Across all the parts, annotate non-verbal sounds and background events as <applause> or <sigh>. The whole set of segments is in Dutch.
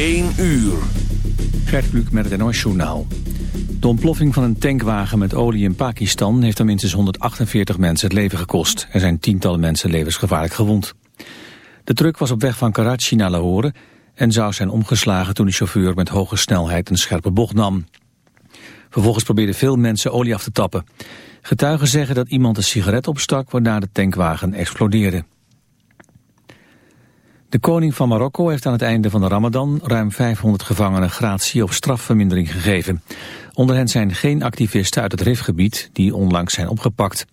1 uur. Gert Kluk met het NOS Journaal. De ontploffing van een tankwagen met olie in Pakistan... heeft er minstens 148 mensen het leven gekost. Er zijn tientallen mensen levensgevaarlijk gewond. De truck was op weg van Karachi naar Lahore... en zou zijn omgeslagen toen de chauffeur met hoge snelheid een scherpe bocht nam. Vervolgens probeerden veel mensen olie af te tappen. Getuigen zeggen dat iemand een sigaret opstak... waarna de tankwagen explodeerde. De koning van Marokko heeft aan het einde van de ramadan ruim 500 gevangenen gratie of strafvermindering gegeven. Onder hen zijn geen activisten uit het RIF-gebied die onlangs zijn opgepakt.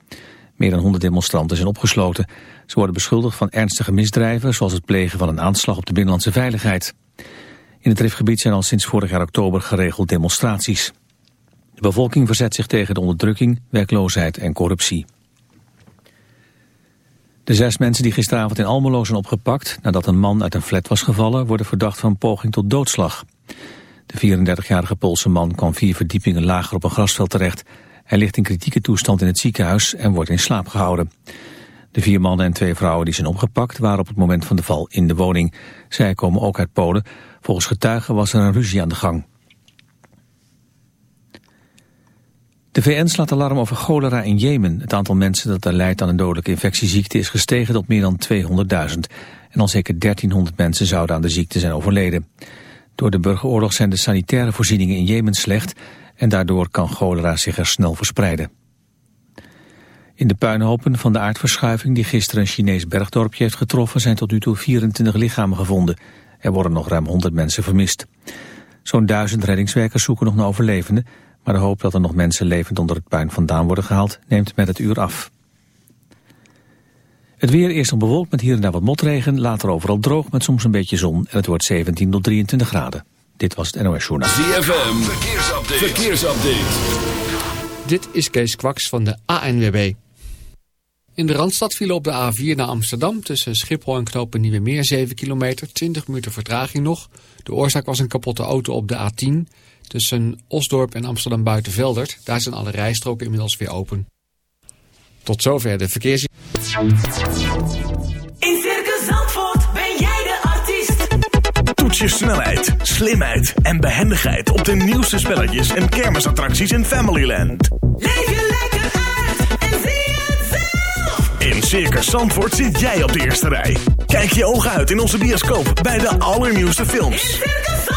Meer dan 100 demonstranten zijn opgesloten. Ze worden beschuldigd van ernstige misdrijven zoals het plegen van een aanslag op de binnenlandse veiligheid. In het RIF-gebied zijn al sinds vorig jaar oktober geregeld demonstraties. De bevolking verzet zich tegen de onderdrukking, werkloosheid en corruptie. De zes mensen die gisteravond in Almelo zijn opgepakt... nadat een man uit een flat was gevallen... worden verdacht van poging tot doodslag. De 34-jarige Poolse man kwam vier verdiepingen lager op een grasveld terecht. Hij ligt in kritieke toestand in het ziekenhuis en wordt in slaap gehouden. De vier mannen en twee vrouwen die zijn opgepakt... waren op het moment van de val in de woning. Zij komen ook uit Polen. Volgens getuigen was er een ruzie aan de gang. De VN slaat alarm over cholera in Jemen. Het aantal mensen dat er lijdt aan een dodelijke infectieziekte is gestegen tot meer dan 200.000. En al zeker 1300 mensen zouden aan de ziekte zijn overleden. Door de burgeroorlog zijn de sanitaire voorzieningen in Jemen slecht en daardoor kan cholera zich er snel verspreiden. In de puinhopen van de aardverschuiving die gisteren een Chinees bergdorpje heeft getroffen zijn tot nu toe 24 lichamen gevonden. Er worden nog ruim 100 mensen vermist. Zo'n duizend reddingswerkers zoeken nog naar overlevenden maar de hoop dat er nog mensen levend onder het puin vandaan worden gehaald neemt met het uur af. Het weer eerst nog bewolkt met hier en daar wat motregen, later overal droog met soms een beetje zon en het wordt 17 tot 23 graden. Dit was het NOS Journaal. ZFM, verkeersupdate. verkeersupdate. Dit is Kees Kwaks van de ANWB. In de Randstad vielen op de A4 naar Amsterdam tussen Schiphol en Knopen Nieuwe Meer 7 kilometer, 20 minuten vertraging nog. De oorzaak was een kapotte auto op de A10 tussen Osdorp en Amsterdam Buitenveldert. Daar zijn alle rijstroken inmiddels weer open. Tot zover de verkeers... In Circus Zandvoort ben jij de artiest. Toets je snelheid, slimheid en behendigheid op de nieuwste spelletjes en kermisattracties in Familyland. Leef je lekker uit en zie het zelf. In Circus Zandvoort zit jij op de eerste rij. Kijk je ogen uit in onze bioscoop bij de allernieuwste In films. Circus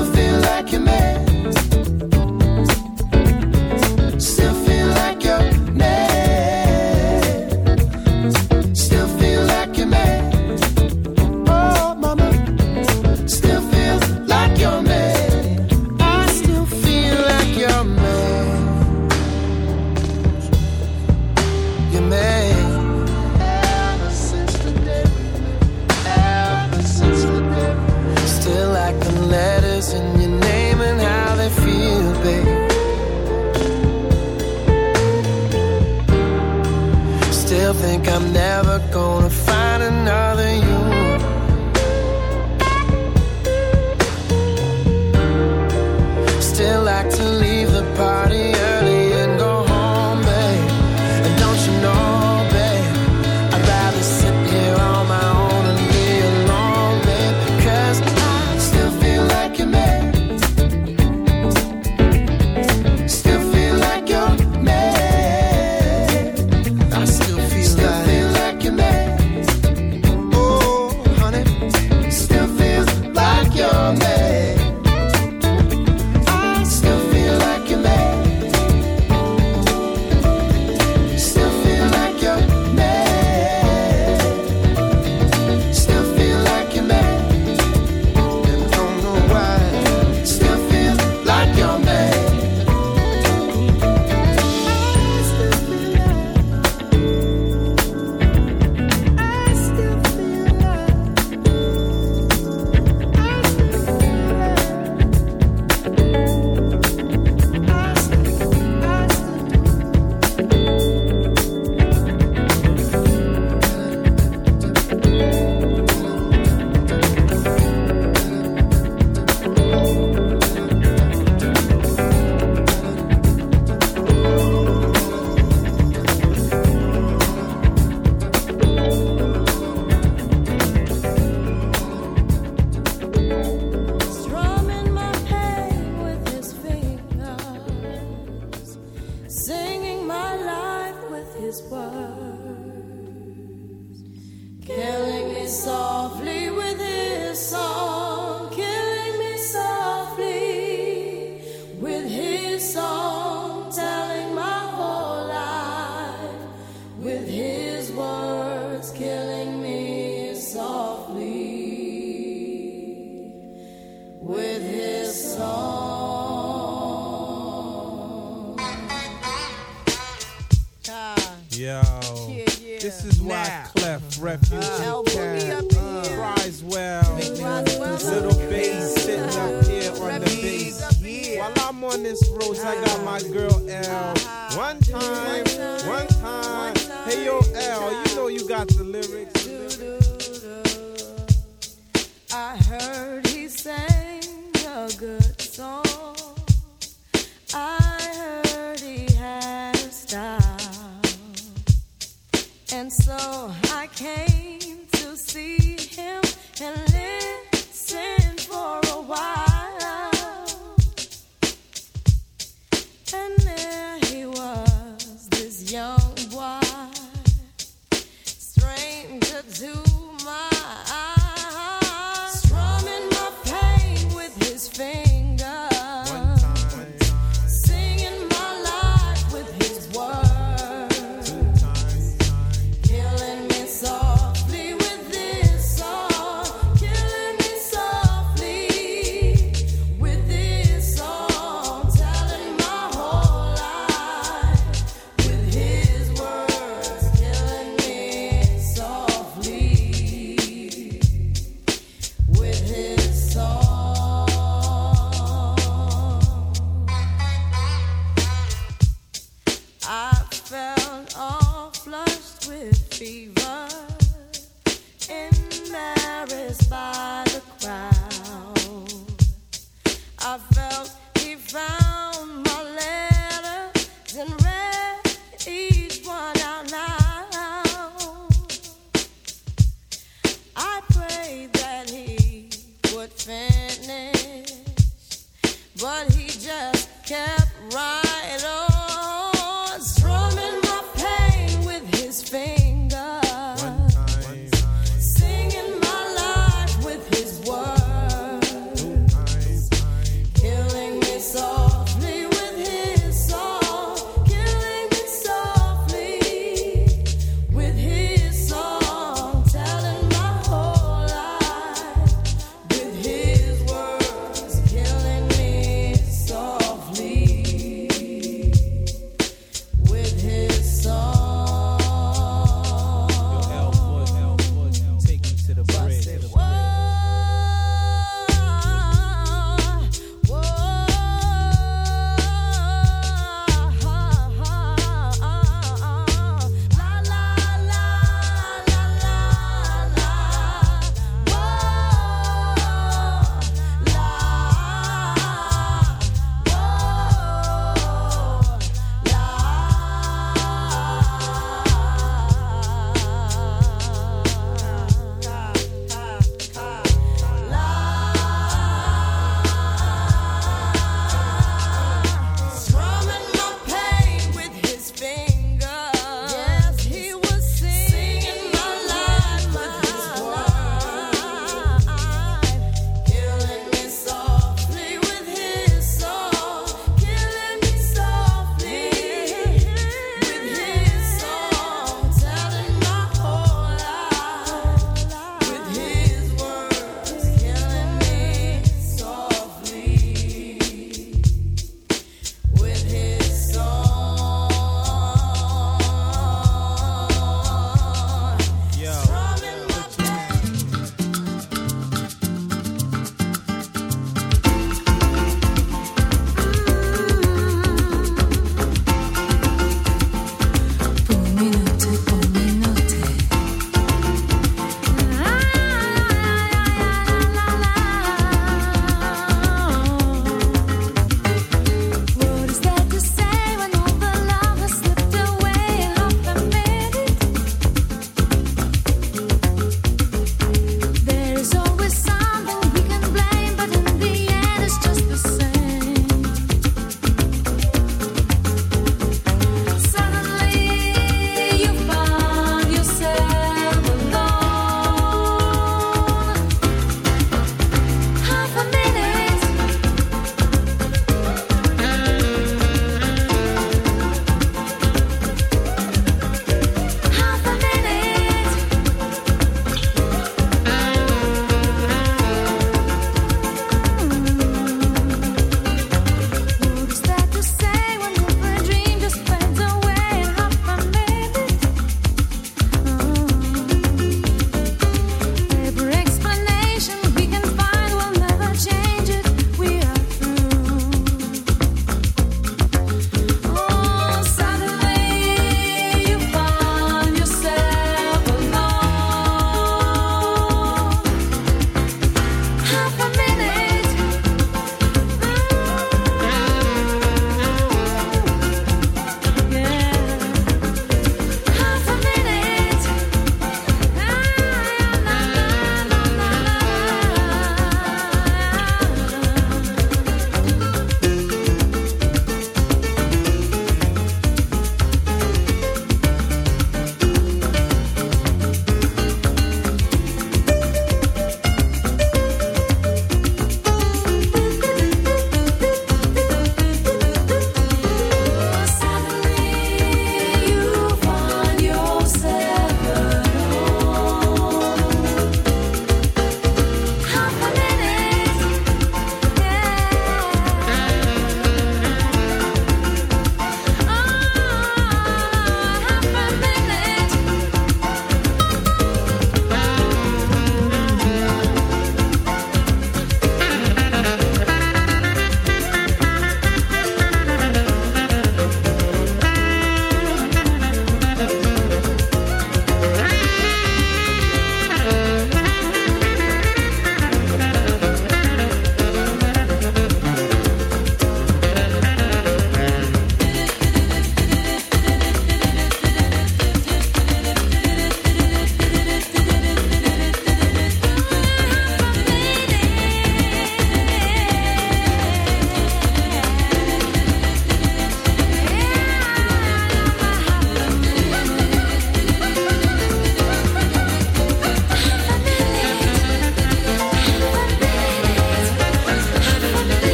girl L. One time, one time. Hey yo L, you know you got the lyrics. I heard he sang a good song. I heard he had a style. And so I came to see him and listen for a while. Young.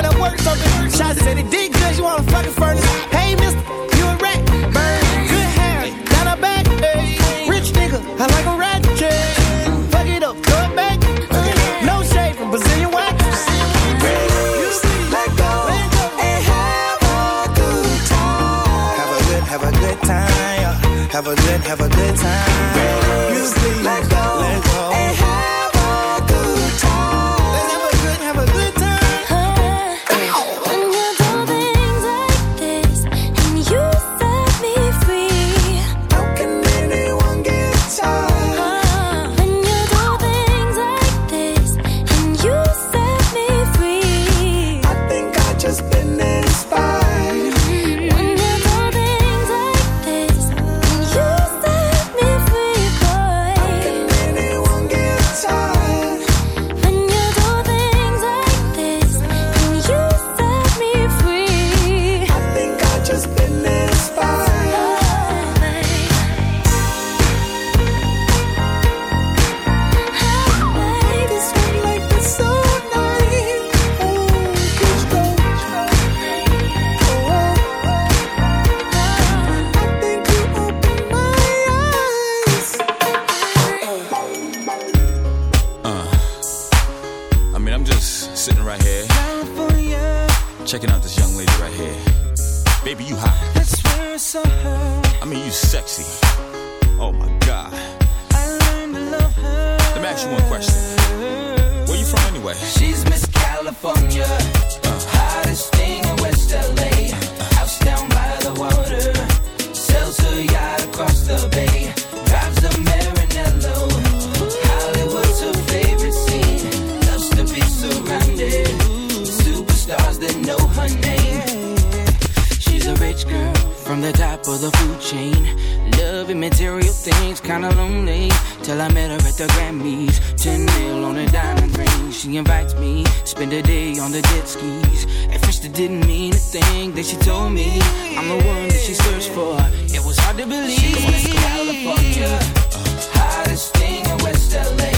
try to work something. Shots said it did cause you wanna fucking the Grammys. 10 mil on a diamond ring. She invites me, spend a day on the jet skis. At first, it didn't mean a thing that she told me. I'm the one that she searched for. It was hard to believe. She wants California, uh, hottest thing in West LA.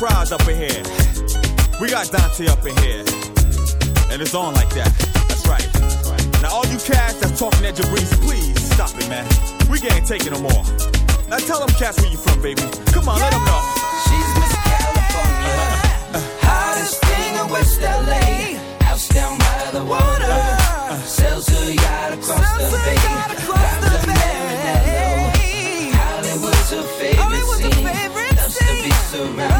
Prize up in here. We got Dante up in here. And it's on like that. That's right. Now all you cats that's talking at Jabrizi, please stop it, man. We can't take it no more. Now tell them cats where you from, baby. Come on, let them know. She's Miss California, <laughs> hottest thing in West LA. House down by the water, sells her yacht across the bay. Drives a Maranello. Hollywood's her favorite scene. Loves to be surrounded.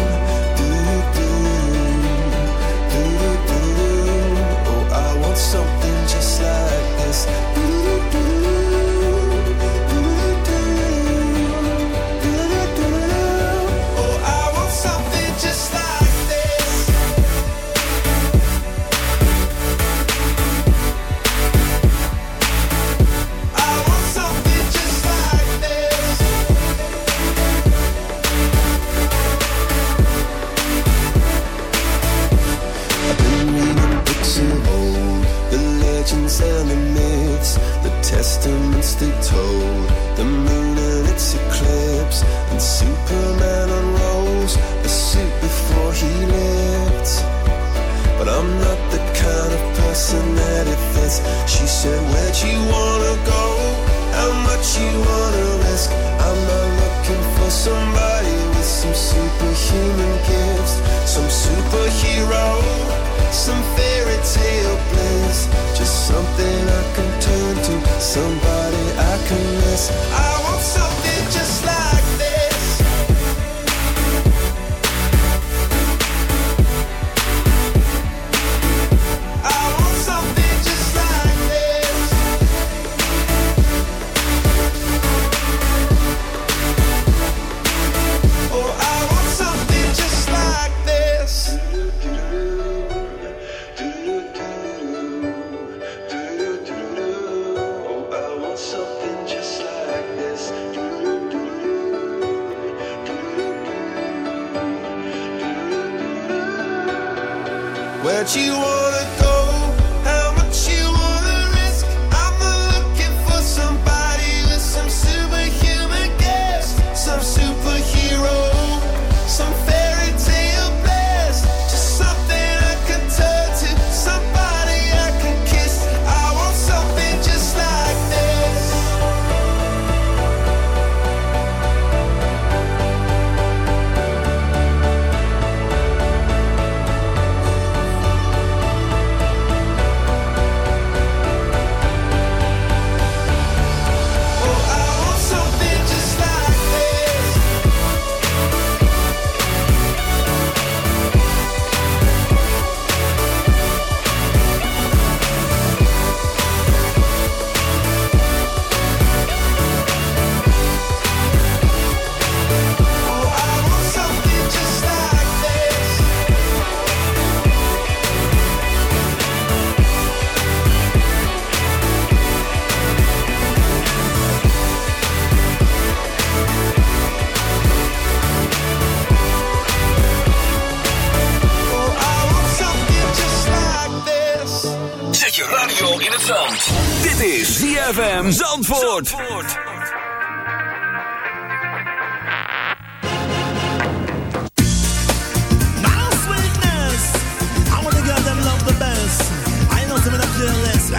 Zet je radio in het zand. Dit is ZFM Zandvoort. Zandvoort.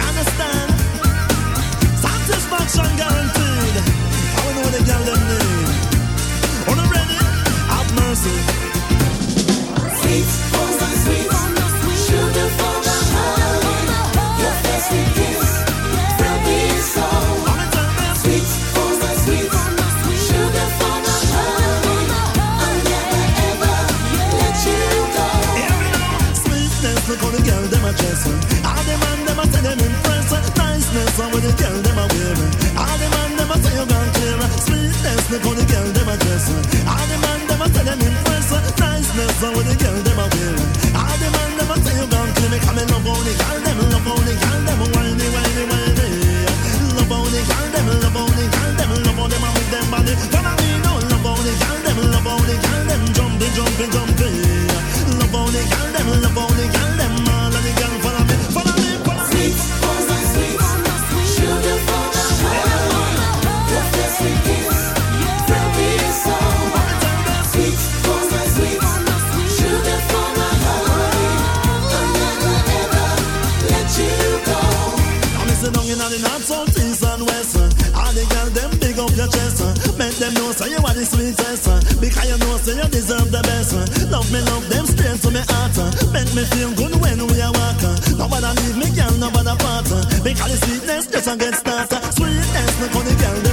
Understand? Satisfaction guaranteed. I will know the girl. On the ready, have mercy. me the girl them a dress. All the them a tell them impress. Niceness when the girl them a wear. All the them a tell you gone kill I'm in love only girl them love only girl. them know say you are the sweetest uh, Because you know say you deserve the best uh, Love me, love them straight to my heart uh. Make me feel good when we are walking uh, Nobody leave me, girl, nobody part uh, Because the sweetness just a get started. Sweetness, no call the girl